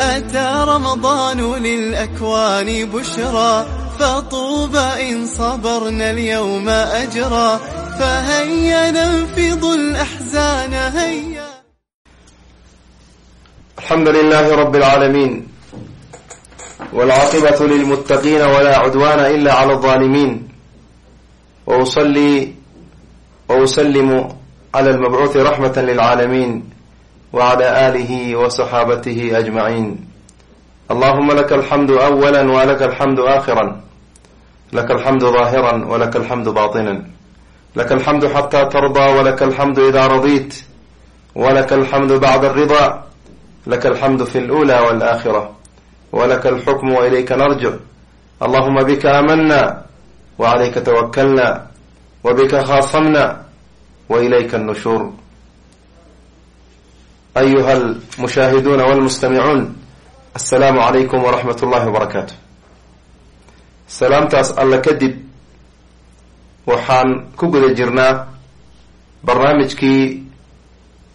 أتى رمضان للأكوان بشرى فطوبى إن صبرنا اليوم أجرى فهيا ننفض الأحزان هيا الحمد لله رب العالمين والعاقبة للمتقين ولا عدوان إلا على الظالمين وأصلي وأسلم على المبعوث رحمة للعالمين وعلى آله وصحابته أجمعين اللهم لك الحمد أولا ولك الحمد آخرا لك الحمد ظاهرا ولك الحمد باطنا لك الحمد حتى ترضى ولك الحمد إذا رضيت ولك الحمد بعد الرضا لك الحمد في الأولى والآخرة ولك الحكم وإليك نرجع اللهم بك آمنا وعليك توكلنا وبك خاصمنا وإليك النشور أيها المشاهدون والمستمعون السلام عليكم ورحمة الله وبركاته salaamtaas alla kadib waxaan ku guda jirnaa barnaamijkii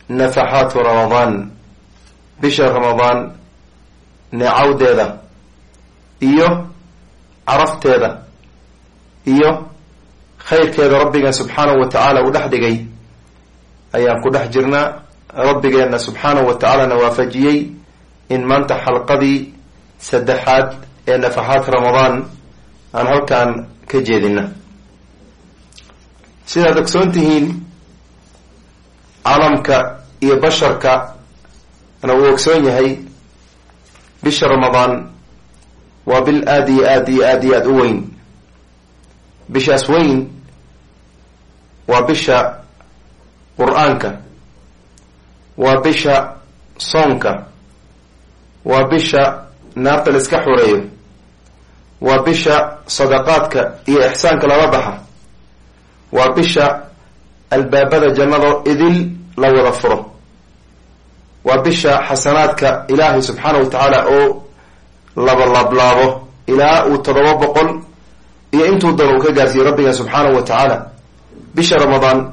nafaxaatu ramadaan bisha ramadaan neecawdeeda iyo carafteeda iyo khayrkeeda rabbigan subxaanahu wa tacaala uu dhex dhigay ayaan ku dhex jirnaa rabbigeenna subxaanahu wa tacaalana waafajiyey in maanta xalqadii saddexaad ee nafaxaat ramadaan aan halkaan ka jeedina sidaad ogsoon tihiin caalamka iyo basharka na uu ogsoon yahay bisha ramadaan waa bil aada iyo aad iyo aad iyo aada u weyn. Bishaas weyn waa bisha qur'aanka waa bisha soonka. Waa bisha naarta la iska xoreeyo waa bisha sadaqaadka iyo ixsaanka lala baxa. Waa bisha albaabada jannado idil la wada furo. Waa bisha xasanaadka ilaahay subxaana wa tacaala oo laba laablaabo ilaa uu todoba boqol iyo intuu dano uu ka gaarsiiyey rabbiga subxaanahu wa tacaala. Bisha ramadaan.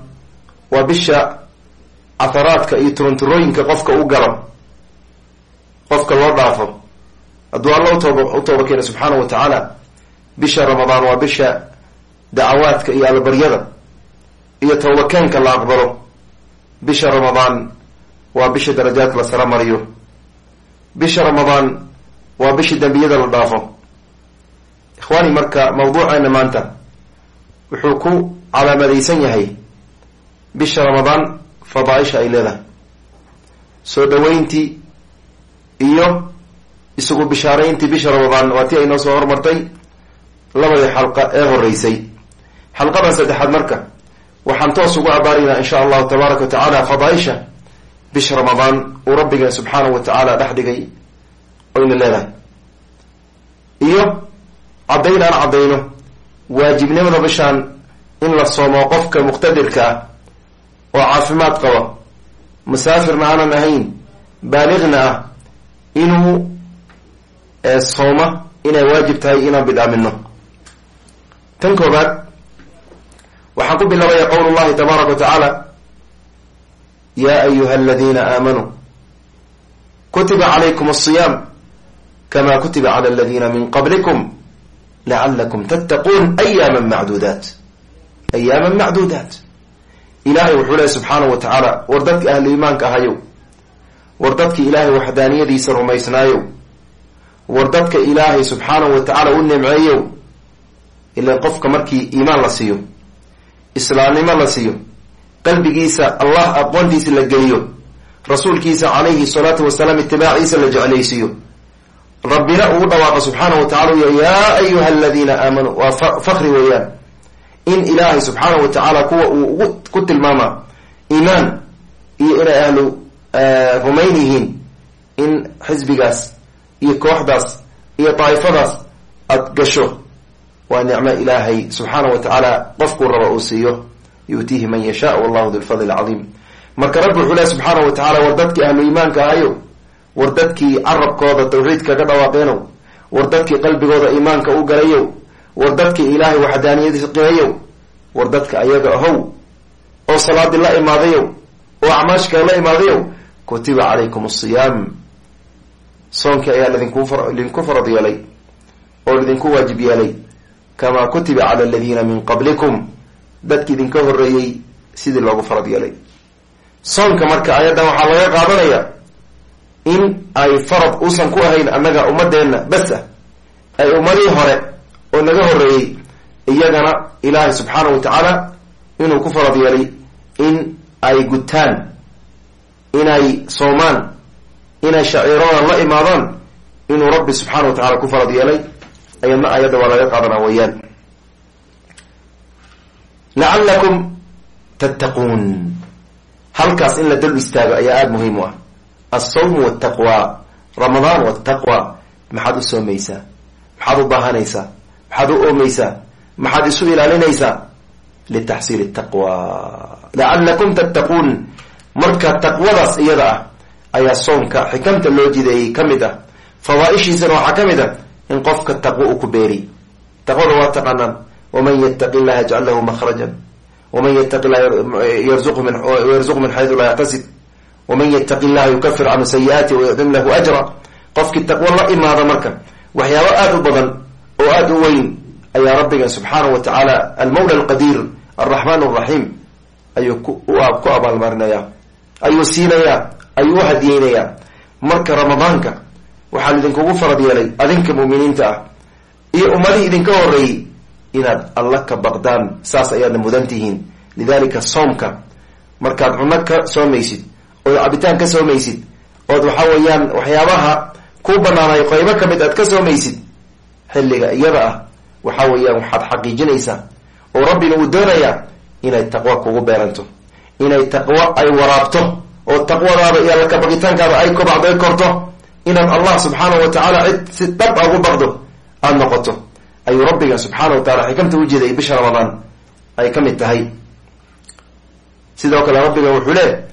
Waa bisha caharaadka iyo turunturooyinka qofka u galo qofka loo dhaafo hadduu alla utooba u tooba keena subxaana wa tacaala bisha ramadaan waa bisha dacawaadka iyo albaryada iyo towbakeenka la aqbalo bisha ramadaan waa bisha darajaadka la sara mariyo bisha ramadaan waa bisha dembiyada la dhaafo. Ikhwaani marka mawduuceena maanta wuxuu ku calaamadaysan yahay bisha ramadaan fadaaisha ay leedahay. Soo dhaweyntii iyo isugu bishaarayntii bisha ramadaan waa tii ay noo soo hormartay labadii xalqa ee horeysay xalqadan saddexaad marka waxaan toos ugu abaaraynaa insha allahu tabaaraka wa tacaala fadaaisha bisha ramadaan uu rabbigeen subxaanahu wa tacaala dhex dhigay oyna leedahay. Iyo caddayn aan caddayno waajibnimada bishaan in la soomo qofka muqtadirka ah oo caafimaad qaba. Musaafirna aanan ahayn baaliqna ah inuu sooma inay waajib tahay inaan bidhaamino tan koobaad waxaan ku bilaabaya qowl llahi tabaaraka wa tacaala ya ayuha aladiina aamanuu kutiba calaykum asiyaam kama kutiba cala aladiina min qablikum lacalakum tattaquun ayaama macduudaat. Ayaama macduudaat ilaahay wuxuu lehy subxaanahu wa tacaala war dadki ahlu iimaanka ahayow war dadki ilaahay waxdaaniyadiisa rumaysnaayow war dadka ilaahay subxaanahu wa tacaala u nimceeyow ilan qofka markii iimaan la siiyo islaamnimo la siiyo qalbigiisa allah aqoontiisa la geliyo rasuulkiisa calayhi salaatu wasalaam itibaaciisa la jeclaysiiyo. Rabbina uu dhawaaqo subxaanahu wa tacala uya yaa ayuha aladiina aamanuu waa fakri weeyaan in ilaahay subxaanahu wa tacaala kuwa uu ugu ku tilmaama iimaan iyo inay ahlu rumayn yihiin in xisbigaas iyo kooxdaas iyo daa'ifadaas aada gasho waa nicmo ilaahay subxaanahu wa tacaala qofkuu raba uu siiyo. Yuutiihi man yashaa wallahu du lfadli alcadiim marka rabbi wuxuu lehy subxaanahu wa tacala war dadkii ahlu iimaanka ahayo war dadkii carabkooda tawxiidka ka dhawaaqeenow war dadkii qalbigooda iimaanka u galayow war dadkii ilaahay waxdaaniyadiisa qimeeyow war dadka ayaga ahow? Oo salaadii la imaadayow? Oo acmaashka la imaadayow? Kutiba calaykum asiyaam soonkii ayaa lidinku farad yeelay oo lidinku waajib yeelay. Kamaa kutiba cala aladiina min qablikum. Dadki idinka horeeyey sidii loogu farad yeelay. Soonka marka ayaddan waxaa laga qaadanaya in ay farad uusan ku ahayn annaga ummadeenna bas ah. Ay ummadihii hore oo naga horeeyey iyagana ilaahay subxaanahu wa tacaala inuu ku farad yeelay in ay gutaan inay soomaan inay shaciiradan la imaadaan inuu rabbi subxaana wa tacala ku farad yeelay. Ayadna ayadda waa laga qaadanaa weyaan lacallakum tattaquun. Halkaas in la dal istaago ayaa aada muhiim u ah. Alsawmu waltaqwa ramadaan waltaqwa maxaad u soomaysaa. Maxaad u baahanaysaa maxaad u oomaysaa maxaad isu ilaalinaysaa litaxsiili taqwa lacallakum tattaquun marka taqwadaas iyada ah ayaa soomka xikamta loo jideeyey ka mid ah. Fawaa-ishiisana waxaa ka mid ah in qofka taqwo uu ku beeri. Taqwada waa taqaanaan. Waman yataqi llaha yajcal lahu makhrajan. Waman yataqi llaha yarzuqu min xaysu laa yaxtasib waman yataqi llaha yukafir canhu sayi-aati wayucdim lahu ajra. Qofkii taqwo la imaada marka waxyaabo aada u badan oo aada u weyn ayaa rabbiga subxaanahu wa tacaala almawla alqadiir alraxmaan alraxiim ayuu ku abaalmarinayaa ayuu siinayaa ayuu u hadiyeynayaa marka ramadaanka waxaa idinkugu farad yeelay adinka muuminiinta ah iyo ummadihii idinka horeeyey inaad alla ka baqdaan saas ayaadna mudan tihiin. Lidalika soomka markaad cunno ka soomaysid ood cabitaan ka soomaysid ood waxa weeyaan waxyaabaha kuu banaanay qaybo ka mid aad ka soomaysid xilliga iyada ah waxa weeyaan waxaad xaqiijinaysaa oo rabbina uu doonayaa inay taqwo kugu beeranto inay taqwo ay waraabto oo taqwadaada iyo alla kabaqitaankaada ay kobacdo ay korto inaad allah subxaanahu wa tacaala cid si dhab a ugu baqdo aada noqoto. Ayuu rabbiga subxaana wa taala xikamta ujeeday bisha ramadaan ay ka mid tahay. Sidoo kale rabbiga wuxuu leeh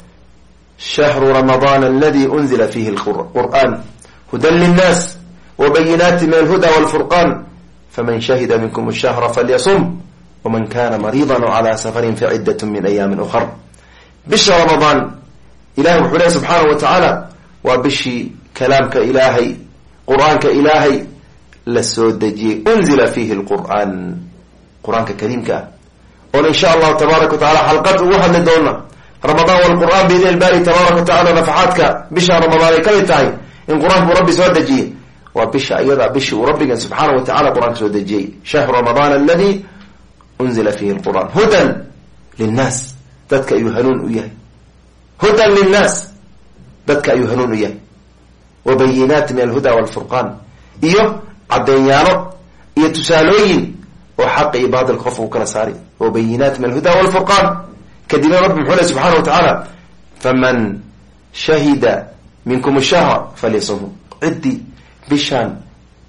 shahru ramadaan aladi unzila fiihi lqur'an hudan linnaas wabayinaati min alhuda walfurqan faman shahida minkum shahra falyasum waman kana mariidan o calaa safarin faciddat min ayaamin ukhar bisha ramadaan ilahay wuxuu lehy subxaana wa tacaala waa bishii kalaamka ilaahay qur'aanka ilaahay la soo dejiyey unzila fiihi lqur'aan qur'aanka kariimka ah oon insha allahu tabaaraka wa tacala xalqad ugu hadli doona ramadaan walqur'an biidn ilbaari tabaaraka wa tacala waa bisha iyada bishii uu rabbigan subxaana wa tacala qur'aanka soo dejiyey. Shahru ramadaan aladi unzila fiihi lqur'an hudan linnaas. Dadka ayuu hanuun u yahay. Hudan linnaas. Dadka ayuu hanuun u yahay. Wa bayinaati min alhuda walfurqaan. Iyo caddeynyaalo iyo tusaalooyin oo xaqa iyo baatilka qofka u kala saari wa min alhuda walfurqaan. Kadibna rabbi muxuu leh subxaana wa faman shahida minkum shahra falyasumhu ciddii bishaan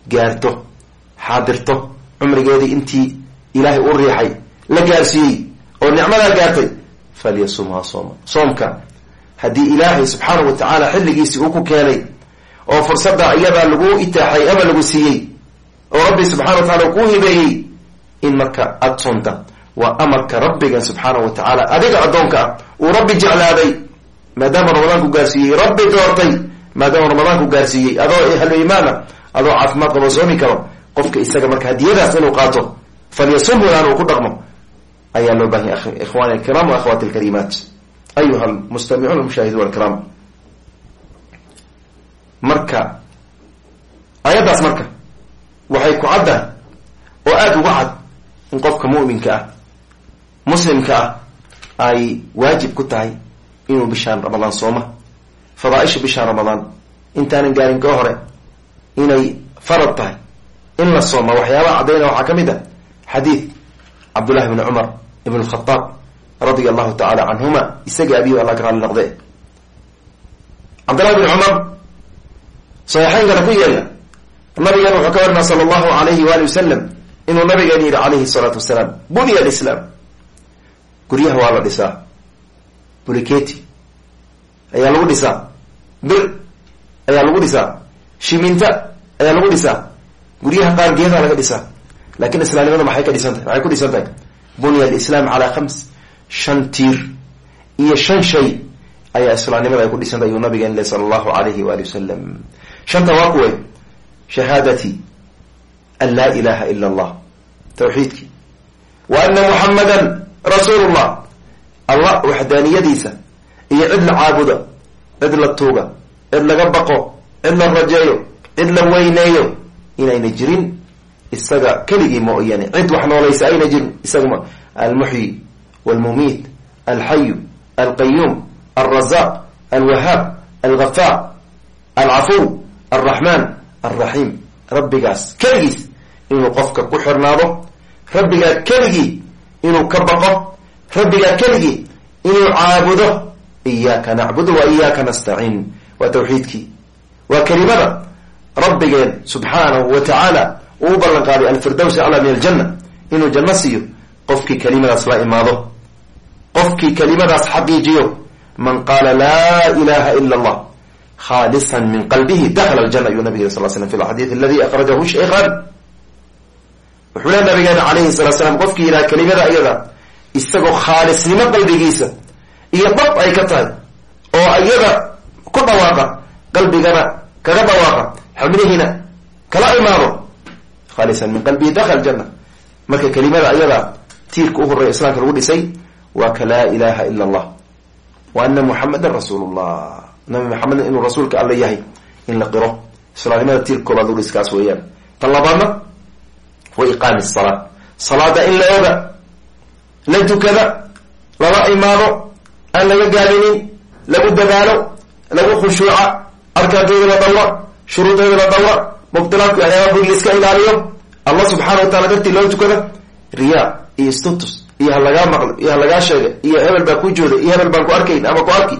gaarto xaadirto cumrigeedii intii ilaahay u riixay la gaarsiiyey oo nicmadaa gaartay falyasumhaa sooma. Soomka haddii ilaahay subxaana wa tacaala xilligiisii uu ku keenay oo fursadda iyadaa lagu itaaxay ama lagu siiyey oo rabbi subxana wa tacala kuu hibeeyey in marka aada soonta waa amarka rabbigan subxaana wa tacaala adiga addoonka ah uu rabbi jeclaaday maadaama ramadaanku gaarsiiyey rabbi doortay maadaama ramadaanku gaarsiiyey adoo ahlu imaana adoo caafimaad qabo soomi karo qofka isaga marka hadiyadaas inuu qaato falyasumhudan uu ku dhaqmo ayaa loo baahanya ikhwani alkiram wa akhwati alkarimaat. Ayuha almustamicuun almushaahiduun alkiram marka ayaddaas marka waxay ku caddahay oo aada uga cad in qofka mu'minka ah muslimka ah ay waajib ku tahay inuu bishaan ramadaan sooma fadaaisha bishaan ramadaan intaanan gaarin ka hore inay farad tahay. In la sooma waxyaabaha caddayna waxaa ka mid ah xadiid cabdullahi bni cumar ibn lkhadaab radia allahu tacaala canhuma isaga abiyo alla ka raali noqde cabdullahi bni cumar saxiixeynkana ku yeela nabigan wuxuu ka warinaa sala allahu alayhi waali wasalam inuu nabigan yihi calayhi salaatu wasalaam bunya alislaam guryaha waa la dhisaa. Buliketi ayaa lagu dhisaa bir ayaa lagu dhisaa. Shiminta ayaa lagu dhisaa. Guryaha qaar geedaa laga dhisaa. Lakin islaamnimada maxay ka dhisan tahay? Maxay ku dhisan tahay? Bunya alislaam calaa khams. Shan tiir iyo shan shay ayaa islaamnimada ay ku dhisan tahay yuu nabigan le sala allahu alayhi waali wasalam shanta waa kuway shahaadati an laa ilaha ila allah. Tawxiidkii. Wa ana muxamadan rasuulu llah allah waxdaaniyadiisa iyo cid la caabuda cid la tuuga cid laga baqo cid la rajeeyo cid la weyneeyo inayna jirin isaga keligii mooyaane cid wax noolaysa ayna jirin isaga almuxyi walmumiit alxayu alqayuum alrazaq alwahaab algafaar alcafuw alraxmaan alraxiim rabbigaas keligiis inuu qofka ku xirnaado rabbigaa keligii inuu ka baqo rabbigaa keligii inuu caabudo iyaaka nacbudu wa iyaaka nastaciin waa tawxiidkii waa kelimada rabbigeen subxaanahu wa tacaala uu ballan qaaday alfirdows aclaa min aljanna. inuu janno siiyo qofkii kelimadaas la imaado. qofkii kelimadaas xaqiijiyo. man qaala laa ilaha ila allah khaalisan min qalbihi dakhala aljana ayuu nabig sal slam fi lxadiid aladi akhrajahu shaykhan wuxuu le nabigeena calayhi salatu slam qofkii yidhaha kelimada iyada isagoo khaalisnimo qalbigiisa iyo dhab ay ka tahay oo iyada ku dhawaaqa qalbigana kaga dhawaaqa xubnihiina kala imaado khaalisan min qalbihi dakhala aljanna marka kelimada ayada tiirka u horreeya islaamka lagu dhisay waa ka laa ilaha ila allah wa ana muxamadan rasuulu llah nabi maxamed inuu rasuulka alla yahay in la qiro. Islaamnimada tiirka koobaad lagu dhis kaas weeyaan. Tan labaadna wa iqaami salaa salaada in la oga la tukada lala imaado aan laga gaabinin lagu dadaalo lagu khushuuca arkaanteeda la dhawra shuruudeeda la dhawra mubtilaadka waxyaaba buri ilaaliyo. Allah subxaana wa taala dartii loo tukada riyaa iyo status iyo ha lagaa maqlo iyo ha lagaa sheega iyo hebel baa ku jooda iyo hebel baan ku arkayn ama ku arki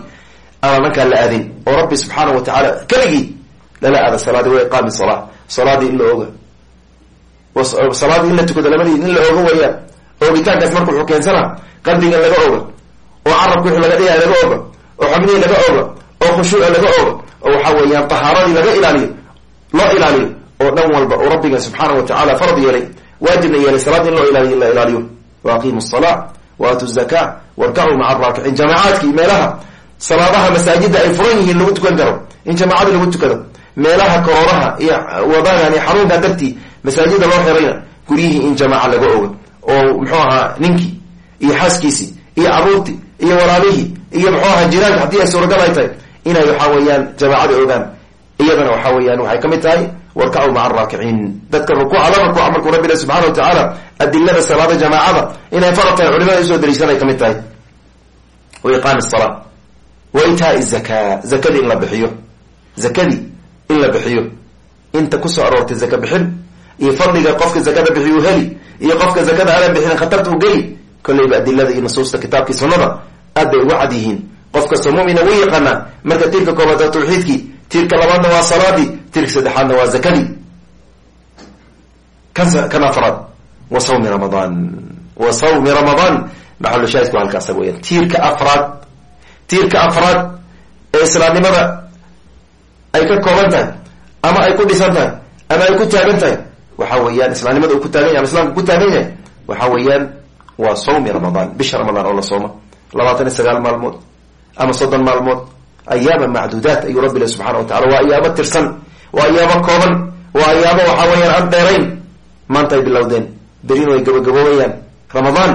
ama nankaan la aadin. Oo rabbi subxaana wa tacaala keligii lala aada salaadi wa iqaami salaa salaadii in la oga. Salaadii in la tukado labadii in la oga wayaan oogitaankaas marka wuxuu keensanaa qalbiga laga oga oo carabka wixii laga dhigaay laga oga oo xubnihii laga oga oo khushuuca laga oga oo waxa weeyaan tahaaradii laga ilaaliyo loo ilaaliyo oo dhan walba oo rabbiga subxaana wa tacaala farad yeelay waajibna yeelay salaad in loo ilaaliyo in la ilaaliyo. Wa aqiimu salaa wa aatu zaka warkacuu maca araakiciin jamacaadkii meelaha salaadaha masaajida ay furan yihiin lagu tukan karo in jamaacada lagu tukado meelaha korooraha iyo wadaan xanuunka dartii masaajida loo xirayna guryihii in jamaaca laga oga oo muxuu ahaa ninkii iyo xaaskiisii iyo caruurtii iyo walaalihii iyo muxuu ahaa jiraanka haddii ay suuragal ay tahay inay waxa weeyaan jamaacada ogaan. Iyadana waxa weeyaan waxay ka mid tahay warkacuu maca araakiciin dadka rukuuca la rukuuca markuu rabbina subxana wa tacaala adilada salaada jamaacada inay farad tahay culimada u soo dariishan ay ka mid tahay. Wa iqaami salaa wa itaai zaka zakadii in la bixiyo. Zakadii in la bixiyo. Inta ku soo aroortay zaka bixin iyo fadliga qofka zakada bixiyu heli iyo qofka zakada aanan bixin khatarta u geli kolleyba adilada iyo nusuusta kitaabkii sunnada aad bay uga cad yihiin. Qof kastoo mumina wuu yaqaanaa marka tiirka koobaad waa tawxiidkii tiirka labaadna waa salaadii tiirka saddexaadna waa zakadii kan kan afraad. Wa sawmi ramadaan wa sawmi ramadaan maxalu shaahidku halkaasa weyaan tiirka afraad. Tiirka afraad ee islaamnimada ay ka kooban tahay ama ay ku dhisan tahay ama ay ku taagan tahay waxa weeyaan islaamnimada uu ku taagan yahy ama islamka ku taagan yahay waxa weeyaan waa sawmi ramadaan bisha ramadaan oo la sooma labaatan iyo sagaal maalmood ama soddon maalmood ayaama macduudaat ayuu rabbi le subxana wa tacala waa ayaamo tirsan waa ayaamo kooban waa ayaamo waxa weeyaan aan dheerayn maanta ay bilowdeen berino ay gabagaboobayaan ramadaan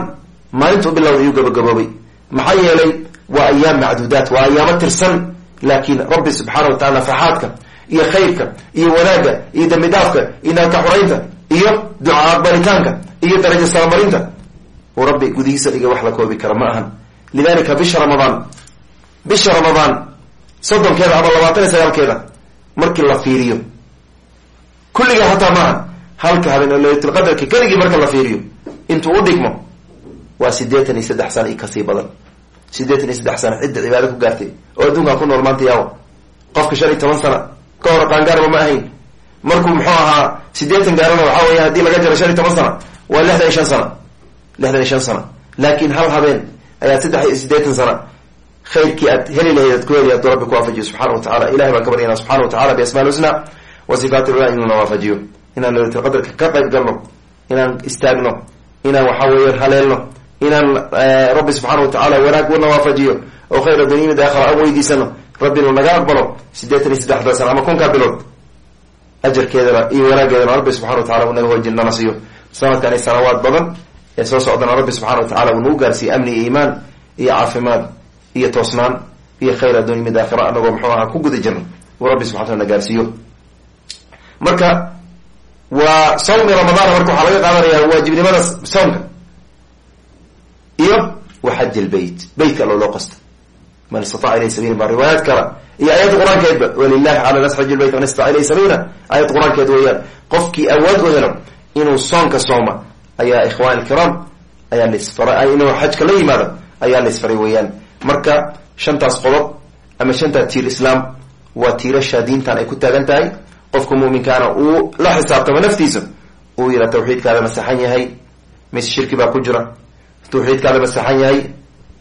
maalintuu bilowday ayuu gabagaboobay maxaa yeelay waa ayaam macduudaat waa ayaamo tirsan laakiin rabbi subxaana wa tacala nafaxaadka iyo khayrka iyo wanaagga iyo dambi dhaafka iyo naalka xuraynta iyo duca aqbalitaanka iyo daraja salamarinta uu rabbi gudihiisa dhigay wax la koobi kara ma ahan lidalika bisha ramadaan bisha ramadaan soddonkeeda ama labaatan iyo sagaalkeeda markii la fiiriyo kulliga hataa maaha halka habeen oo laylatulqadarka keligii marka la fiiriyo intuu u dhigmo waa siddeetan iyo saddex sana iyo ka sii badan siddeetan iyo saddex sana cidda cibaado ku gaartay oo adduunkaa ku nool maanta yaawa qofka shan iyo toban sana ka hor qaangaarba ma ahayn markuu muxuu ahaa siddeetan gaarana waxaa weya haddii laga jaro shan iyo toban sana waa lixdan iyo shan sana lixdan iyo shan sana laakiin hal habeen ayaa saddex iyo siddeetan sana khayrkii aad heli lahayd aad ku heli hadduu rabbi ku waafajiyo subxana wa tacala ilahay baan ka baryana subxana wa tacala biasmaa lhusna wa sifaati lula inuu na waafajiyo inaan laylatulqadarka ka qayb galno inaan istaagno inaan waxa weeyaan haleelno inaan rabbi subxaana wa tacala wanaag una waafajiyo oo khayra dunyamid aakhara aan weydiisano rabbi inuu naga aqbalo siddeetan iyo saddexda sana ama kunkaa bilood ajarkeedana iyo wanaaggeedana rabbi subxana wa tacala uu naga hoojin nana siiyo. Sanadkan iyo sanawaad badan ee soo socdana rabbi subxana wa tacala uu nagu gaarsiiye amni iyo iimaan iyo caafimaad iyo toosnaan iyo khayr addunya mid aakhira anagoo muxuu ahaa ku guda jirno uu rabbi subxana tala na gaarsiiyo. Marka waa sawmi ramadaan marka waxaa laga qaadanaya waajibnimada soomka iyo wa xaj lbeyt beytka allo loo qasta man istataca ilay sabiila baa riwaayaad kala iyo aayadda qur'aankeedba walilahi cala nas xaj lbeyt man istataca ilay sabiila aayad qur'aankeed weeyaan qofkii awood u helo inuu soonka sooma ayaa ikhwan ilkiraam ayaa laisfaray inuu xajka la yimaado ayaa la isfaray weeyaan. Marka shantaas qodob ama shantaa tiir islaam waa tiirasha diintan ay ku taagan tahay. Qofka muminkaana uu la xisaabtamo naftiisa uu yidha tawxiidkaada masaxan yahay mise shirki baa ku jira. Tawxiidkaada masaxan yahay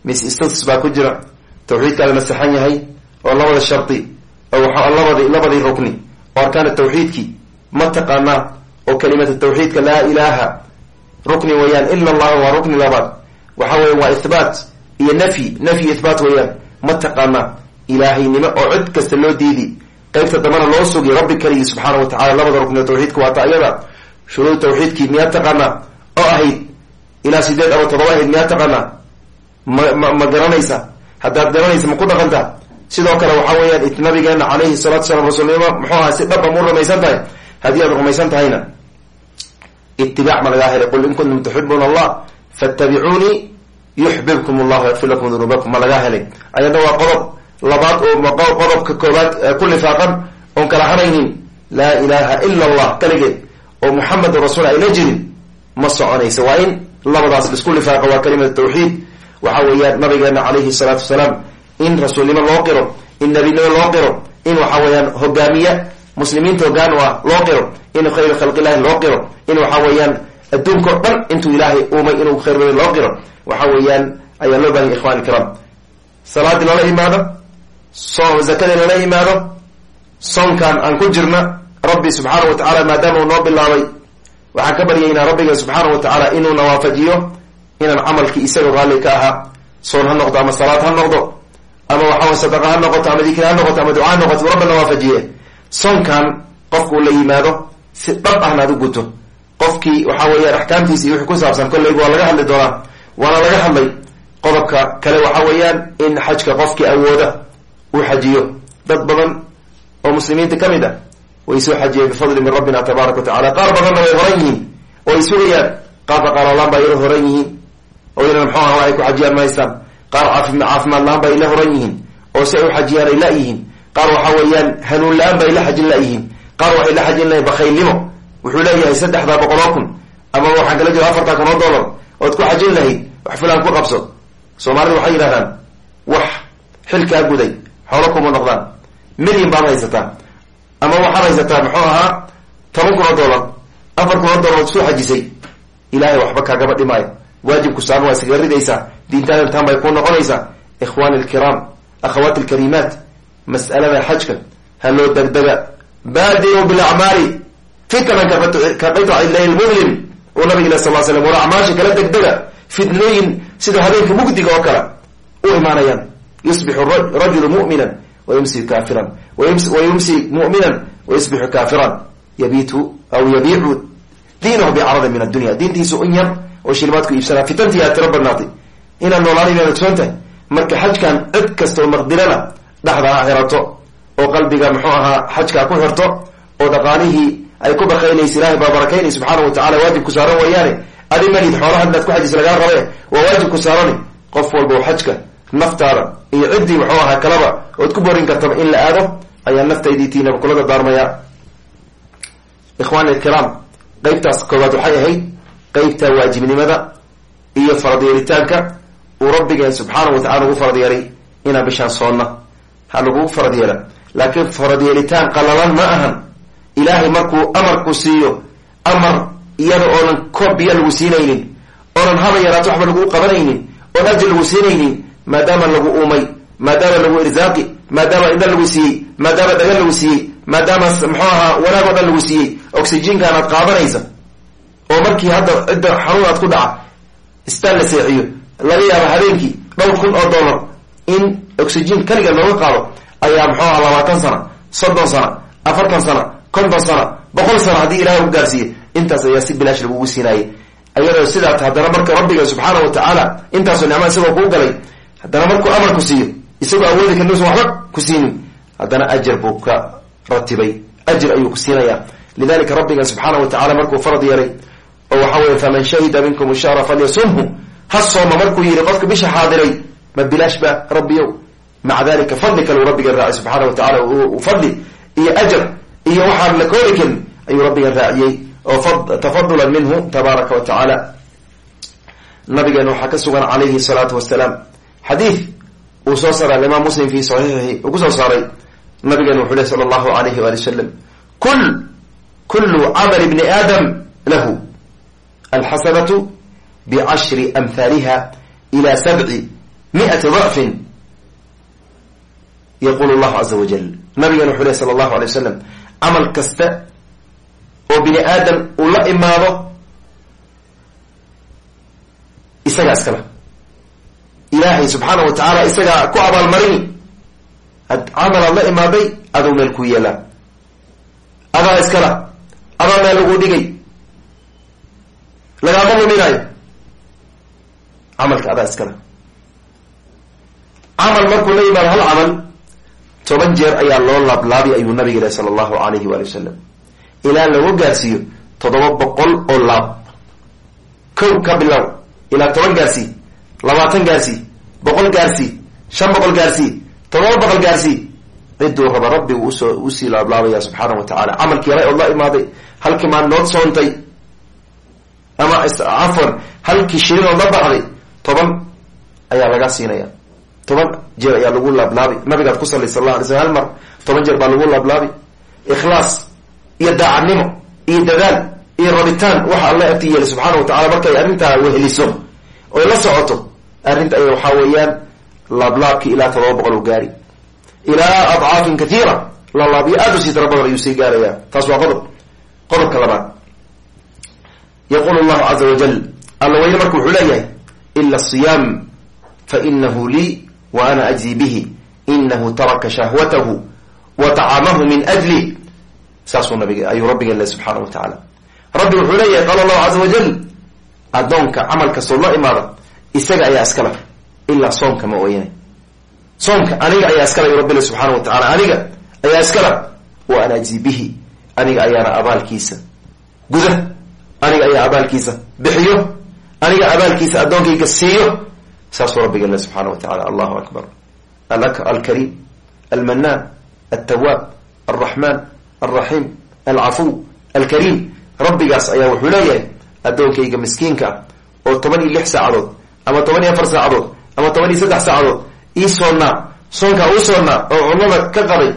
mise status baa ku jira. Tawxiidkaada masaxan yahay oo labada shardi oo waxa labadi labadii rukni. Oo arkaana tawxiidkii ma taqaanaa oo kalimata tawxiidka laa ilaaha rukni weeyaan ila allah waa rukni labaad. Waxa weya waa ihbaat iyo nafyi nafyi ihbaat weeyaan. Ma taqaanaa ilaahaynimo oo cid kasta loo diidi. Qaybta dambana loo sugiy rabbi kaligii subxaana wa tacala labada rukni tawxiidka waata ayada shuruud tawxiidkii miyaad taqaanaa? Oo ahayd ilaa sideed ama todoba ahayd miyaad taqaanaa? Ma ma ma garanaysa. Haddaad garanaysa ma ku dhaqantaa sidoo kale waxaa weeyaan nabigeena calayhi salatu salaam rasuulnimo muxuu aha si dhaba mu rumaysan tahay? Haddii aad rumaysan tahayna itibaac ma lagaa helay qul in kuntum tuxibuuna allah fattabicuunii yuxbibkum allah wayakfir lakum dunuubakum ma lagaa helay ayadna waa qodob labaad oo qodobka koobaad ku lifaaqan oon kala hanaynin laa ilaha ila allah kaligeed oo muxamedun rasuul ayla jirin ma soconaysa waa in labadaas la isku lifaaqa waa kalimatu tawxiid waxa weeyaan nabigeena calayhi salaatu wasalaam in rasuulnimo loo qiro in nebinimo loo qiro in waxa weeyaan hogaamiye muslimiinta hogaan ah loo qiro in khayru khalqillahi loo qiro in waxa weeyaan adduunka o dhan intuu ilaahay uumay inuu khayr badan loo qiro. Waxa weeyaan ayaa loo bahanya ikhwani ikram salaadii lala imaado so zakadii lala imaado soonkan aan ku jirna rabbi subxaana wa tacaala maadaama uu noo bilaabay waxaan ka baryaynaa rabbiga subxaana wa tacaala inuuna waafajiyo inaan camalkii isaga raalli ka ahaa. Soon ha noqdo ama salaad ha noqdo ama waxawy sadaqa ha noqoto ama dikri ha noqoto ama duca ha noqoto rabbina waafajiye soonkan qofkuu la yimaado si dhab ahna ad u guto. Qofkii waxa weeyaan axkaamtiisi iyo wixii ku saabsan kolleyba waa laga hadli doonaa waana laga hadlay. Qodobka kale waxa weeyaan in xajka qofkii awooda uu xajiyo. Dad badan oo muslimiinta ka mid ah way soo xajiyeen bifadli min rabbina tabaaraka wa tacala qaar badanna way horan yihiin oo ay sugayaan qaarba qaaroolaan baa ila horan yihiin oo ina muxuu aha ay ku xajiyaan ma haystaan. Qaar caafi caafimaad la'aan ba ay la horan yihiin oo si ay u xajiyaan ay la-yihiin qaar waxa weeyaan hanuun la'aan ba ay la xajin la-yihiin qaar waxay la xajin layihin bakhaylnimo. Wuxuu leeyahay saddexdaa boqoloo kun. Ama waxaan kala jiro afartaa kun oo dollar. Ood ku xajin lahayd wax filaan ku qabso. Soomaalidu waxay yidhahdaan wax xilkaa guday xoolo kuma noqdaan. Milyan baad haysataa. Ama waxaad haysataa muxuu ahaa toban kun oo dollar. Afar kun oo dollar ood soo xajisay. Ilahay waxba kaagaba dhimaayo. Waajibku saaran waa iskaga ridaysaa. Diintaada intaan bay ku noqonaysaa. Ikhwani alkiraam akhawaati alkariimaat mas'alada xajka ha loo degdega. Baadiru bilacmaali fitnan ka qitaci layl mudlim uu nabig ila sal slam war acmaasha kala degdega fitnooyin sida habeenka mugdiga oo kale u imaanayaan. Yusbixu rajulu mu'minan wayumsi kaafiran wayumsi mu'minan wayusbixu kaafiran. Yabiitu aw yabiicu diinahu bicarada min addunya. Diintiisu un yar oo shilimaadku iibsanaa fitantiyaa tiro badnaatay inaad noolaana inaad ogsoon tahay marka xajkan cid kastoo maqdirana dhexda ha xirato oo qalbiga muxuu ahaa xajkaa ku xirto oo dhaqaalihii ay ku bakaynaysa ilahay baa barakaynay subxaana wa tacala waajib ku saaran weeyaane. Adi malid xoolaha inaad ku xajis lagaa rabe waa waajib ku saarani. Qof walba xajka naftaada iyo ciddii muxuu ahaa kalaba ood ku borin kartaba in la aado ayaa naftaydii tiinaba kula dardaarmaya ikhwani alkiraam qeybtaas koowaad waxay ahayd qeybta waajibnimada iyo faradyeelitaanka uu rabbigeen subxaana wa tacala ugu farad yeelay inaan bishaan soonna ha lagugu farad yeela laakiin faradyeelitaan qalalan ma ahan. Ilaahay markuu amarku siiyo amar iyada oonan koob lagu siinaynin oonan haba yaraato waxba lagu qabanaynin oon ajir lagu siinaynin maadaama lagu uumay maadaama lagu irsaaqi maadaama indha lagu siiyey maadaama dhagan lagu siiyey maadaama muxuu ahaa wanaag oo dhan lagu siiyey oxygenkaan aad qaadanaysa. Oo markii hadda cidda xanuun aad ku dhaca istaan la seexiyo. Laga yaabo habeenkii dhowr kun oo dollar in oxygen kaliga looga qaado ayaa muxuu ahaa labaatan sana soddon sana afartan sana konton sana boqol sano haddii ilahay u gaarsiiye intaas ayaa si bilaash lagugu siinaayay ayadoo sidaa haddana marka rabbiga subxaana wa tacaala intaasoo nicma isagoo kuu galay haddana markuu amar ku siiyo isagoo awoodi ka nuusan waxba ku siinin haddana ajar buu ka ratibay. Ajir ayuu ku siinayaa. Lidalika rabbiga subxaana wa tacala markuu farad yeelay oo waxa weye faman shahida minkum shahra falyasumhu. Ha sooma markuu yihi qofka bisha xaadiray ma bilaash ba rabbiyow maca dalika fadli kale rabbiga raacay subxaana wa tacala fadli iyo ajar iyo waxaan la koori karin ayuu rabbiga raaciyey oo tafadulan minhu tabaaraka wa tacaala nabigeena waxaa ka sugan calayhi salaatu wasalaam xadiid uu soo saaray alimaam muslim fi saxiixihi uu ku soo saaray. Nabigeena wuxuu leh sala allahu alayhi waali wasalam kul kulu camali bni aadam lahu alxasanatu bicashri amhaaliha ila sabci miati dacfin yaqulu llahu caza wajal nabigeena wuxuu leh sala allahu alay wasalam camal kasta oo bini aadam uu la imaado isagaa iskala ilaahay subxaana wa tacaala isagaa ku abaalmarini camalaad la imaaday aduu meel ku yeelaa adaa iskala adaa meel lagu dhigay lagaama luminaayo camalka adaa iskala camal markuu la yimaado hal camal toban jeer ayaa loo laablaabi ayuu nabiga ilahi sala allahu alayhi waali wasalam ilaa lagu gaarsiiyo toddoba boqol oo laab. Kow ka bilow. Ilaa toban gaarsii labaatan gaarsii boqol gaarsii shan boqol gaarsii toddoba boqol gaarsii ciduu raba rabbigu u soo u sii laablaabaya subxaana wa tacala camalkii yala ood la imaaday halkii maalmood soontay ama cafwan halkii shirin ood la baxday toban ayaa laga siinaya toban jeer ayaa lagu laablaabi nabigaad ku sallay sal alla alay slam hal mar toban jeer baa lagu laablaabi ikhlaas iyo daacadnimo iyo dadaal iyo rabitaan waxa alla agti yeelay subxaana wa tacala markay arrintaa weheliso oy la socoto arrinta ay waxaa weeyaan laablaabkii ilaa todoba boqol u gaari. Ilaa adcaafin kathiira laalaabyo aada u sii tara badan ayuu sii gaaraya taas waa qodob qodobka labaad. Yaqulu llahu caza wajal alla weyne marka wuxuu leeyahay ila asiyaam fa inahu lii wa ana ajzi bihi inahu taraka shahwatahu wa tacaamahu min ajli saasuu nabig ayuu rabbiga le subxaana wa tacaala rabbi wuxuu leeyahay qaala allahu caza wajal addoonka camal kastoo la imaada isaga ayaa iskala ilaa soomka ma ooyane soomka aniga ayaa iskala rabbi le subxaana wa tacala aniga ayaa iskala wa ana ajzi bihi aniga ayaana abaalkiisa guda aniga ayaa abaalkiisa bixiyo aniga abaalkiisa addoonkayga siiyo saasuu rabbiga le subxaana wa tacala allahu akbar. Alkariim almanaan altawaab alraxmaan alraxiim alcafuw alkariim. Rabbigaas ayaa wuxuu leeyahay addoonkayga miskiinka ah oo toban iyo lix saacadood ama toban iyo afar saacadood ama toban iyo saddex saacadood ii soonnaa. Soonkaa uu soonnaa oo cunnada ka qaday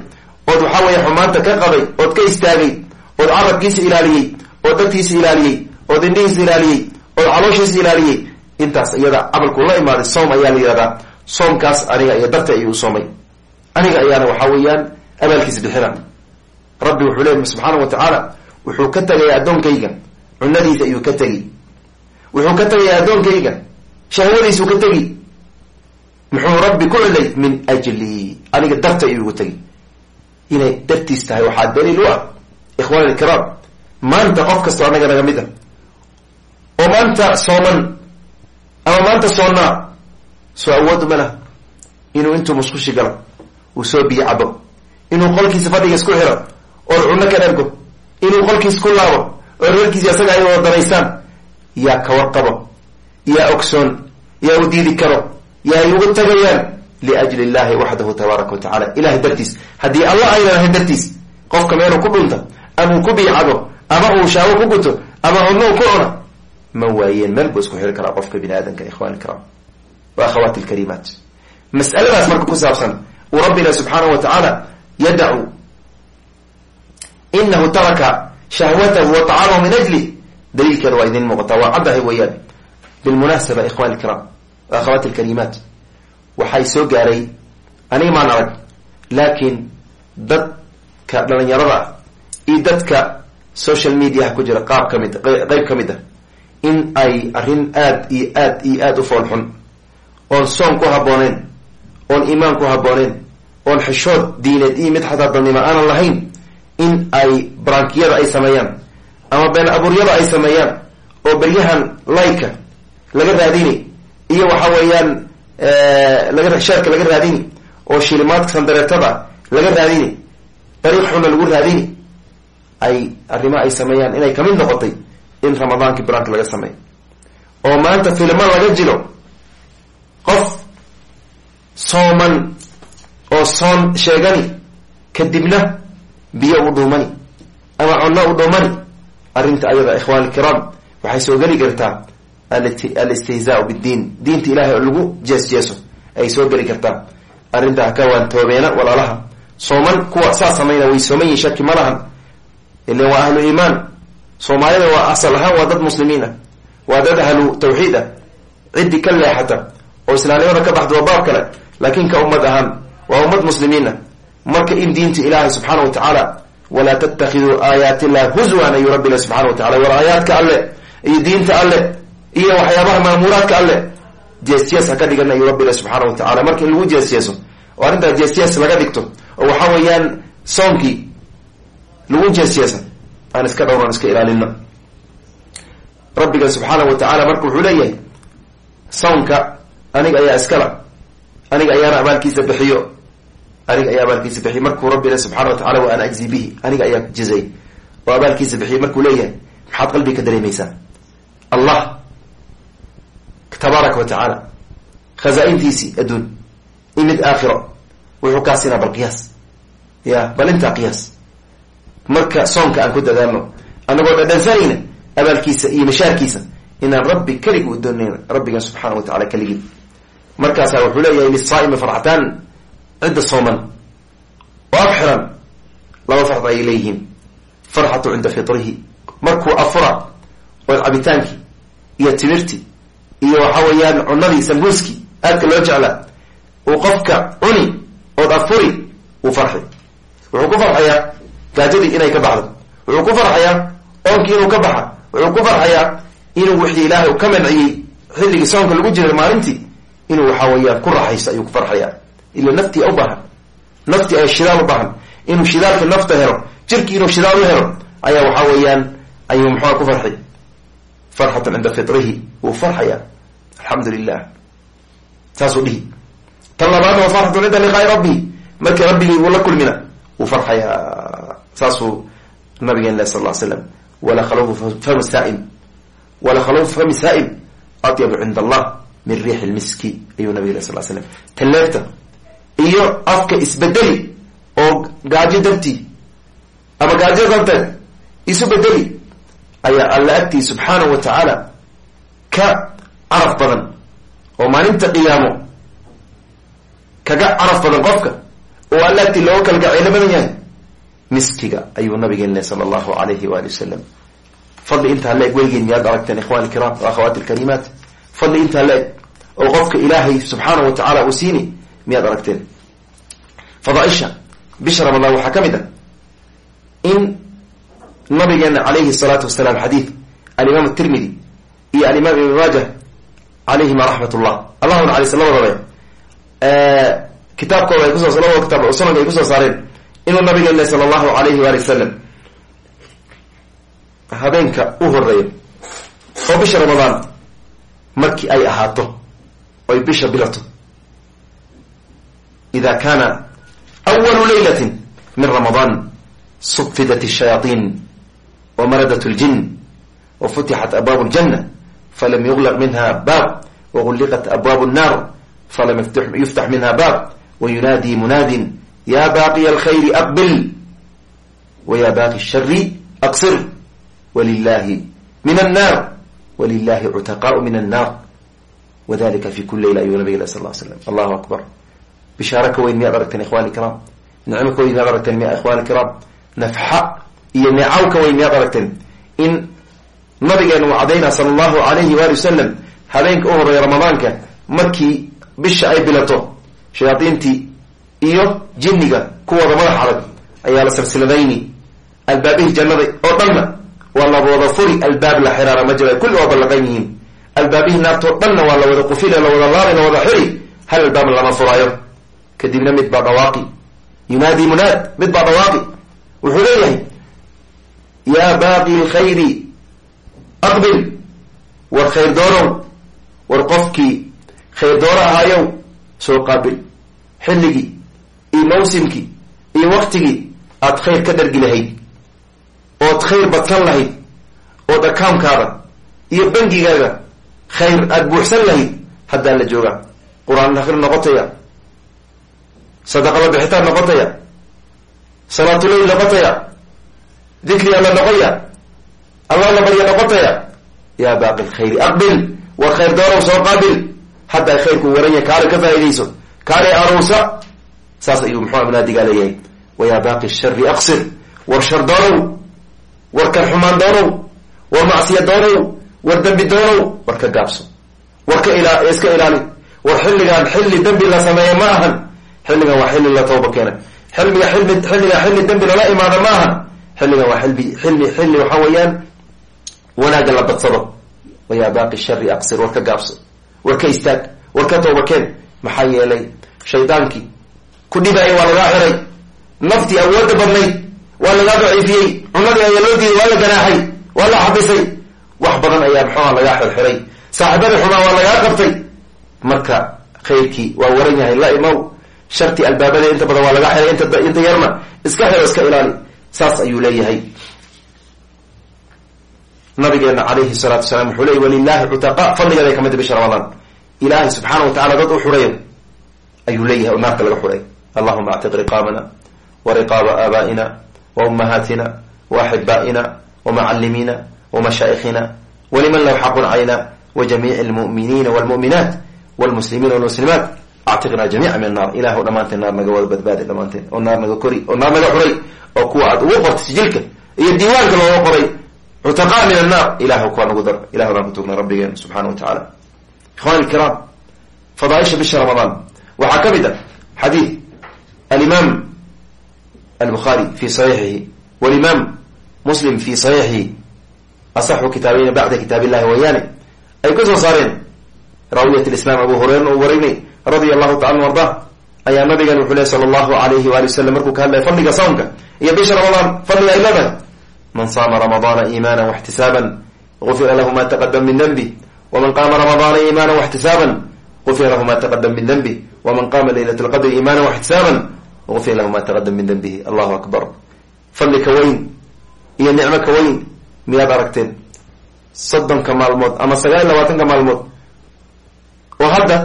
ood waxaa weeye xumaanta ka qaday ood ka istaagay ood carabkiisa ilaaliyey ood dadkiisa ilaaliyey ood indhihiisa ilaaliyey ood calooshiisa ilaaliyey intaas iyada camalku la imaaday soom ayaa la yihahdaa soomkaas aniga iyo darta ayuu soomay. Aniga ayaana waxaa weeyaan abaalkiisa bixina rabbi wuxuu leey subxaana wa tacaala wuxuu ka tegaya addoonkayga cunadiisa ayuu ka tegi wuxuu ka tegayaa addoonkayga shahwadiisuu ka tegi muxuu rabbi ku celay min ajli aniga darta ayuu igu tegi inay dartiis tahay waxaa daliil u ah ikhwaan ilkiraam maanta qof kastoo annaga naga mid ah. Oo maanta sooman ama maanta soonnaa soo awood lah inuu intuu musqushi galo uu soo biyo cabo inuu qolkiisa fadhiga isku xiro oo cunno ka dhergo inuu qolkiisa ku laabo oo reerkiisa isaga ay wada danaysaan yaa ka warqabo yaa ogsoon yaa u diidi karo yaa ay ugu tagayaan liajli illahi waxdahu tabaaraka wa tacala ilahay dartiis haddii allah aynan ahayn dartiis qofka meeluu ku dhunta ama uu ku biicado ama uu shaawo ku guto ama cunno u ku cuna ma waayeen meel buu isku xiri karaa qofka bini aadamka ikhwan ikram wa akhawaati alkariimaat mas'aladaas marka ku saabsan uu rabbina subxaanahu wa tacaala yadacu inahu taraka shahwatahu wa tacaamahu min ajli daliilkeeda waa idin muuqataa waa caddahay weeyaan bilmunaasaba ikhwani ilkiraam wa akhawaati alkariimaat waxay soo gaaray aniga maan arag laakiin dadka dhalinyarada iyo dadka social mediaha ku jira qaab ka mid ka mid ah in ay arrin aad iyo aad iyo aada u foolxun oon soon ku habbooneyn oon iimaan ku habbooneyn oon xishood diineed iyo mid xataa dadnimo aanan lahayn in ay barankiyada ay sameeyaan ama been abuuryada ay sameeyaan oo beryahan layka laga raadini iyo waxa weeyaan laga sheerka laga raadini oo shilimaadka sandareetada laga raadini dariiq xunna lagu raadini ay arrimo ay sameeyaan inay ka mid noqotay in ramadaankii brank laga sameeyo oo maanta filmo laga jilo qof sooman oo soon sheegani kadibna biyo u dhuumani ama cunno u dhuumani arrinta ayada ikhwaan alkiraam waxay soo geli kartaa alistihzaau biddiin. Diinta ilahay oo lagu jees jeeso ay soo geli kartaa. Arrinta haka waantoobeena walaalaha. Sooman kuwa saa samayna way sooman yihiin shaki ma lahan ilan waa ahlu iimaan soomaalida waa asal ahaan waa dad muslimiin ah waa dad ahlu tawxiid ah ka leexata oo islaamnimada ka baxda waa baab kale laakiin ka ummad ahaan waa ummad muslimiin ah marka in diinta ilaahay subxaana wa tacaala walaa tatakiduu aayaati illah huzwan ayuu rabbi le subxana wa tacala war aayaadka alle iyo diinta alle iyo waxyaabaha maamuuraadka alle jees-jees ha ka dhigan ayuu rabbi le subxaana wa tacala marka in lagu jees-jeeso oo arrintaa jees-jees laga dhigto oo waxa weeyaan soonkii lagu jees-jeesa aan iska dhowran iska ilaalino. Rabbiga subxaana wa tacaala marka wuxuu leeyahay sownka aniga ayaa iskala. Aniga ayaana abaalkiisa bixiyo. Aniga ayaa abaalkiisa bixiy markuu rabbi le subxana wa tacala wa ajzi bihi. Aniga ayaa jazay oo abaalkiisa bixiy markuu leeyahay maxaad qalbiga ka dareemaysaa? Allah tabaaraka wa tacaala khazaa-intiisii adduun in mid aakhiro wuxuu kaa siinaa bal qiyaas. Ya bal intaa qiyaas marka soonka aan ku dadaalno annagoo dhadhansanayna abaalkiisa iyo mashaarkiisa inaan rabbi keligi u doonayna rabbigan subxaana wa tacala keligii markaasaa wuxuu leeyahay lisaaimi farxataan cidda sooman oo af xiran laba farxd ayay leeyihiin. Farxatu cinda fitrihi markuu afura oo cabitaankii iyo timirtii iyo waxa weeyaan cunadii sambuuskii aadka loo jeclaa uu qofka cuni ood afuri uu farxi. Wuxuu ku farxayaa gaajadii inay ka baxdo. Wuxuu ku farxayaa oonkii inuu ka baxa. Wuxuu ku farxayaa inuu wixii ilaahay ka manciyey xilligii soonka lagu jiray maalintii inuu waxa weeyaan ku raxaysto ayuu ku farxayaa. Ila naftii u baahan naftii ay shidaal u baahan. Inuu shidaalka nafta helo jirkii inuu shidaal u helo ayaa waxa weeyaan ayuu muxua ku farxi farxatan cinda fitrihi wuu farxayaa. Alxamdu lilah saasuu dhihi. Tan labaadna waa farxatun cinda liqaai rabbihi. Markii rabbigii uu la kulmina wuu farxayaa saasuu nabigeen sal l slam wala khalufu fami saaim wala khalufu fami saa'im atyabu cinda allah min riixi lmiski ayuu nabig sal slam talleefta iyo afka isbedeli oo gaajo dartii ama gaajo darteed isu bedeli ayaa alla agtii subxaanahu wa tacaala ka caraf badan oo maalinta qiyaamo kaga caraf badan qofka oo alla agtii looga kala gaceylo badan yahay miskiga ayuu nabigeen leh sala allahu alayhi waali wasalam fadli intaa la-eg weligeen miyaad aragteen ikhwani ilkiraam wa akhawaati alkarimaat fadli intaa la-eg oo qofka ilaahay subxaanahu wa tacaala uu siini miyaad aragteen. Fadaaisha bisha ramadaan waxaa ka mid ah in nabigeena calayhi salaatu wasalaam xadiid alimaam tirmidi iyo alimaam ibn maajah calayhima raxmat ullah allahu naxariis labadaba kitaabkooda ay kuso labada kitaab oo sanadka ay ku soo saareen inuu nabigeena sala allahu alayhi waali wasalam habeenka u horreeya oo bisha ramadaan markii ay ahaato oy bisha bilato ida kaana awalu laylatin min ramadaan sufidat shayaaiin wamaradat ljin wafutixat abwaabu ljanna falam yuglaq minha baab waguliqat abwaabu nnaar falam yuftax minha baab wayunaadi munaadin ya baqi alkhayri aqbil wa ya baqi shari aqsir walilahi min annar walilahi cutaqaau min annar wadalika fi kul layla ayuu nabiga sal slam allahu akbar bishaaro ka weyn miyaad aragteen ikhwani kiraam nicmo ka weyn miyaad aragteen miya ikhwani kiraam nafxa iyo neecaw ka weyn miyaad aragteen in nabigeena uu cadayna sala allahu alayhi waali wasalam habeenka u horreeya ramadaanka markii bisha ay bilato shayaadiintii iyo jinniga kuwooda madax adag ayaa la silsiladayni albaabihii jannada oo dhanna waa la wada furi albaab la xiraara ma jira kulli waa ballaqan yihiin. Albaabihii naartoo dhanna waa la wada qufile la wada laari la wada xiri hal albaab lama furaayo. Kadibna mid baa dhawaaqi. Yunaadi munaad mid baa dhawaaqi. Wuxuu leeyahay yaa baaqi lkhayri aqbil war khayr doonow war qofkii khayr doono ahaayow soo qaabil. Xilligii iyo mawsimkii iyo waktigii aada khayr ka dhargi lahayd ood khayr badkan lahayd ood akaamkaada iyo bangigaaga khayr aada buuxsan lahayd haddaa la joogaa qur'aan akri noqotaya sadaqala bixitaan noqotaya salaatuleyl noqotaya dikri alla noqoya allah la barya noqotaya yaa baaqi lkhayri aqbil war khayr doonow soo qaabil haddaa khayrku waranya kaale ka faaidayso kaale aruusa saas ayuu muxuu amnaadigaa leeyahay. Wayaa baaqi shari aqsir war shar doonow war kan xumaan doonow war macsiya doonow war dembi doonow war ka gaabso. War ka ila iska ilaali. War xilligaan xilli dembi la sameeya ma ahan. Xilligan waa xilli la tooba keena. Xilmiga xilli xilligaa xilli dembi lala imaado ma ahan. Xilligan waa xilbi xilli xilli waxa weeyaan wanaagga la badsado. Wayaa baaqi shari aqsir war ka gaabso. War ka istaag war ka tooba keen. Maxaa yeelay shaydaankii ku dhibaaya waa lagaa xiray. Naftii awoodda badnayd waa lagaa daciifiyey. Cunadii ayaa loo diiday waa la ganaaxay waa la xabisay wax badan ayaa muxuuha lagaa xirxiray saaxibadii xumaa waa lagaa qabtay. Marka khayrkii waa waran yahay la imow sharti albaabadee inta badan waa laga xiray. Inta yarna iska xiro iska ilaali. Saas ayuu leeyahay. Nabigeena calayhi salaatu wasalaam wuxuu leeyay walilahi cutaqa ka mida bisha ramadaan ilaahay subxaana wa tacala dad u xureeyo ayuu leeyahay oo naarka laga xureey wa ummahaatina wa axiba'ina wa macalimiina wa mashaa'ikhina waliman lahu xaqun calayna wa jamiici almu'miniina walmu'minaat walmuslimiina walmuslimaat actiqnaa jamiica min annaar ilahu dhammaanteen naar naga wada badbaadi dhammaanteen. Oo naar naga kori oo naar naga xuray oo kuwa aad ugu qortay sijilka iyo diiwaanka looga qoray. Cutaqaa min annaar. Ilahu kuwaa nagu dar. Ilahu baan ku tugnay rabbigeen subxana wa tacaala ikhwani ilkiraam fadaaisha bisha ramadaan waxaa ka mid a xadiid alimaam albukhaari fi saxiixihi walimaam muslim fi saxiixihi asaxu kitaabayni bacda kitaab illahi wayaane ay ka soo saareen raawiyat lislaam abu hureyra uu warinay radia allahu taala arda ayaa nabigan wuxuu leh sala allahu alayhi waali wasalam markuu ka hadlaya fadliga soomka iyo bisha ramadaan fadliga ay leedahay man saama ramadaana iimaana waxtisaaban gufira lahu ma taqadam min denbi waman qaama ramadaana iimaana waxtisaaban gufira lahu ma taqadam min denbi waman qaama laylat lqadri iimaana waxtisaaban gufira lahu ma taqadam min denbihi allahu akbar fadli ka weyn iyo nicmo ka weyn miyaad aragteen soddonka maalmood ama sagaal iyo labaatanka maalmood oo hadda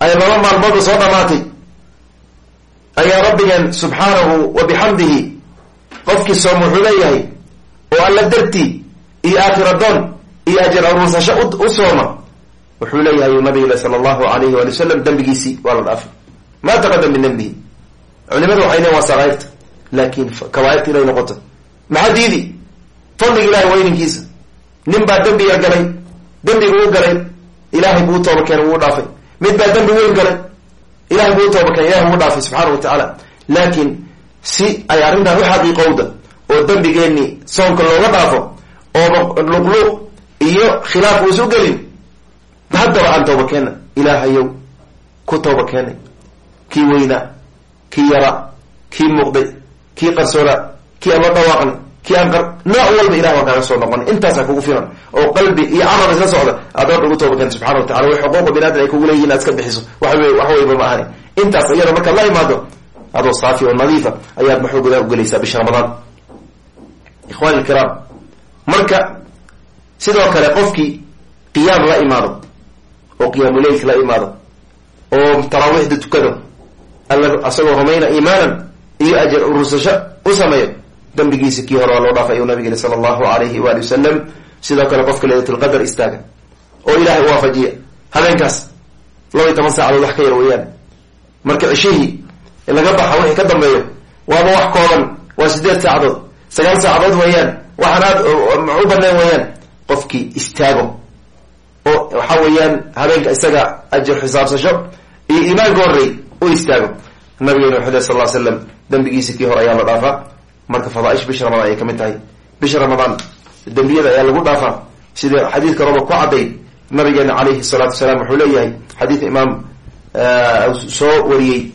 ay laba maalmoodba soo dhamaatay ayaa rabbigeen subxaanahu wa bixamdihi qofkii soom wuxuu leeyahay oo alla dartii iyo aakhiradoon iyo ajir aruursasho u sooma wuxuu leeyahay uu nabiga sala allahu alayhi waali wasalam dembigiisii waa la dhaafay maa taqadam min dembihi culimadu waxay leeyn waa saqaa'irta laakiin kabaairta inay noqoto. Maxaa diidi? Fadliga ilahay weyninkiisa nin baa dembi yar galay dembiga u galay ilahay buu tooba keenay wuu dhaafay. Mid baa dembi weyn galay ilahay buu tooba keenay ilahay wuu dhaafay subxaana wa tacaala laakiin si ay arrintan u xaqiiqowda oo dembigeeni soonka looga dhaafo oo luqluuq iyo khilaaf uusu gelin haddaba aan tooba keena ilaahayow ku tooba keenay. Kii weynaa kii yaraa kii muuqday kii qarsoona kii aan la dhawaaqnay kii aan qar nooc walba ilah waan kaaga soo noqonay intaasaa kugu filan oo qalbi iyo camal isla socda rabbi ugu tooba keenta subxana wa tacala way xuquuqa bini adam ay kugu leeyihiin aad iska bixiso. Wax wey wax weyba ma ahani. Intaas iyada markaad la imaado adoo saafi oo nadiifa ayaad maxuu gudaha ugelaysaa bisha ramadaan ikhwani ilkiraam marka sidoo kale qofkii qiyaam la imaado oo qiyaamuleylka la imaado oo taraawiixda tukado alla asagoo rumayna iimaanan iyo ajar urursasho u sameeyo dambigiisa kii hore waa loo dhaafay ayuu nabig yiri sala allahu alayhi waali wasalam sidoo kale qofka laylatulqadar istaaga oo ilaahay u waafajiya habeenkaas laba iyo toban saacadood wax ka yar weeyaan. Marka cishihii laga baxa wixii ka dambeeyo waaba wax kooban waa sideed saacadood sagaal saacadood weeyaan waxaan aad u baneen weeyaan? Qofkii istaago oo waxa weeyaan habeenka isaga ajir xisaabsasho iyo iimaanka horrey u istaago. Nabigeena wuxuu leh sal slam dembigiisa kii hore ayaa la dhaafaa. Marka fadaaisha bisha ramadaan ayay ka mid tahay. Bisha ramadaan dembiyada ayaa lagu dhaafaa. Sida xadiidka roba ku caddayd nabigeena calayhi salaatu wasalaam wuxuu leeyahay xadiid imaam soo wariyey.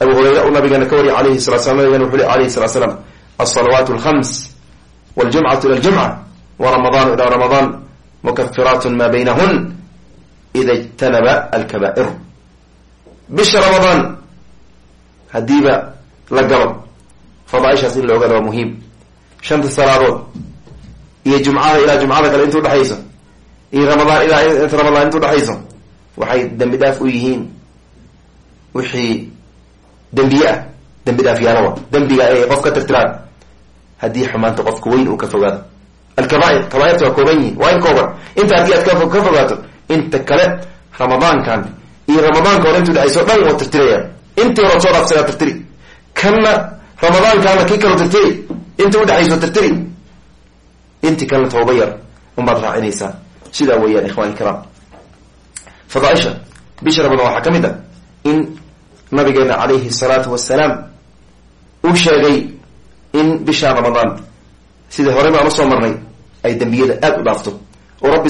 Abu hurayra uu nabigeena ka wariyay alayhi salatu slam nabigena wuxuu le alayhi salatu slam alsalawaat alkhams waljumcatu ila ljumca ila ramadaan mukafiraat ma baynahun ida ijtanaba alkabaa'ir bisha ramadaan. Haddiiba la galo. Fadaaishaas in la ogaada waa muhiim. Shanta salaadood. Iyo jumcada ilaa jumcada kale inta udhexayso iyo ramadaan ilaa inta ramadaan inta udhexayso waxay dembi dhaaf u yihiin. Wixii dembiye ah. Dembi dhaafyaalawa dembiga ay qof ka tirtiraan. Haddii xumaanta qofka weyn uu ka fogaado. Alkabair kabaairta waa kooban yihiin waa in kooban. Inta haddii aad ka fogaato inta kale ramadaankan iyo ramadaanka hore inta udhexayso dhan waa tirtiraya intii hore soo dhaafsagaa tirtiri. Kanna ramadaankaana kii kaloo tirtiri inta udhexayso tirtiri. Intii kalena tooba yar unbaad raacinaysaa. Sidaa weeyaan ikhwani kiraam fadaaisha bisha ramadaan waxaa ka mid a in nabigeena calayhi salaatu wasalaam uu sheegay in bisha ramadaan sida hore baan u soo marnay ay dembiyada aada u dhaafto. Oo rabbi